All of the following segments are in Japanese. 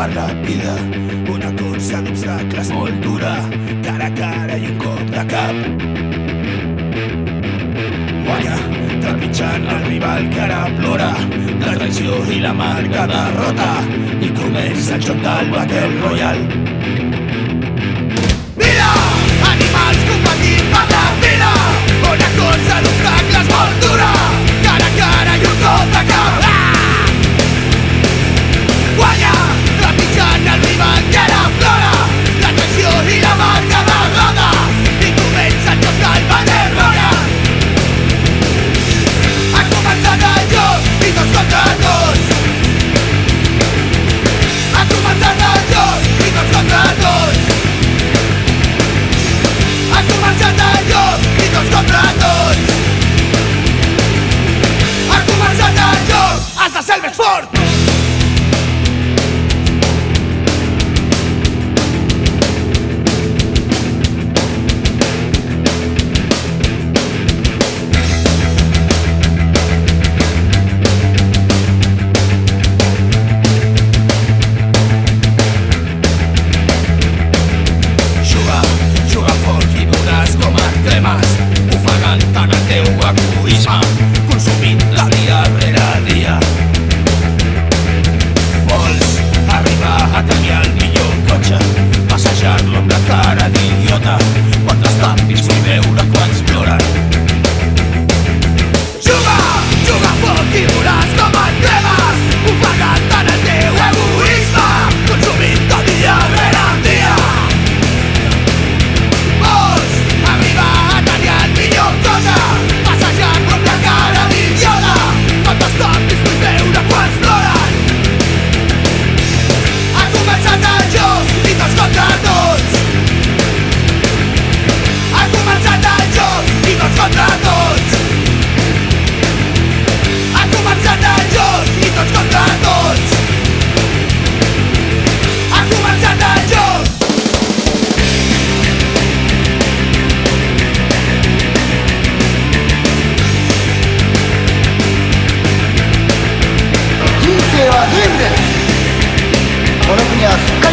per la vida Una cursa d'obstacles molt dura Cara a cara i un cop de cap. Guanya trepitjant el rival que ara plora La traïció i la marca derrota I comença el joc del Battle Royale.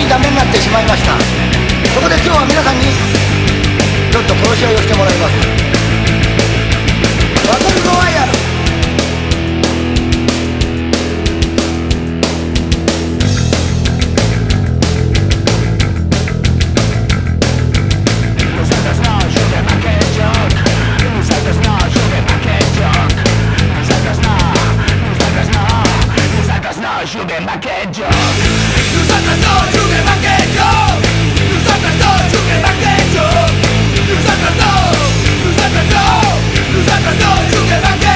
かダメになってしまいましたそこで今日は皆さんにちょっと殺し合いをしてもらいますバトルロワイヤル負けじゃ Never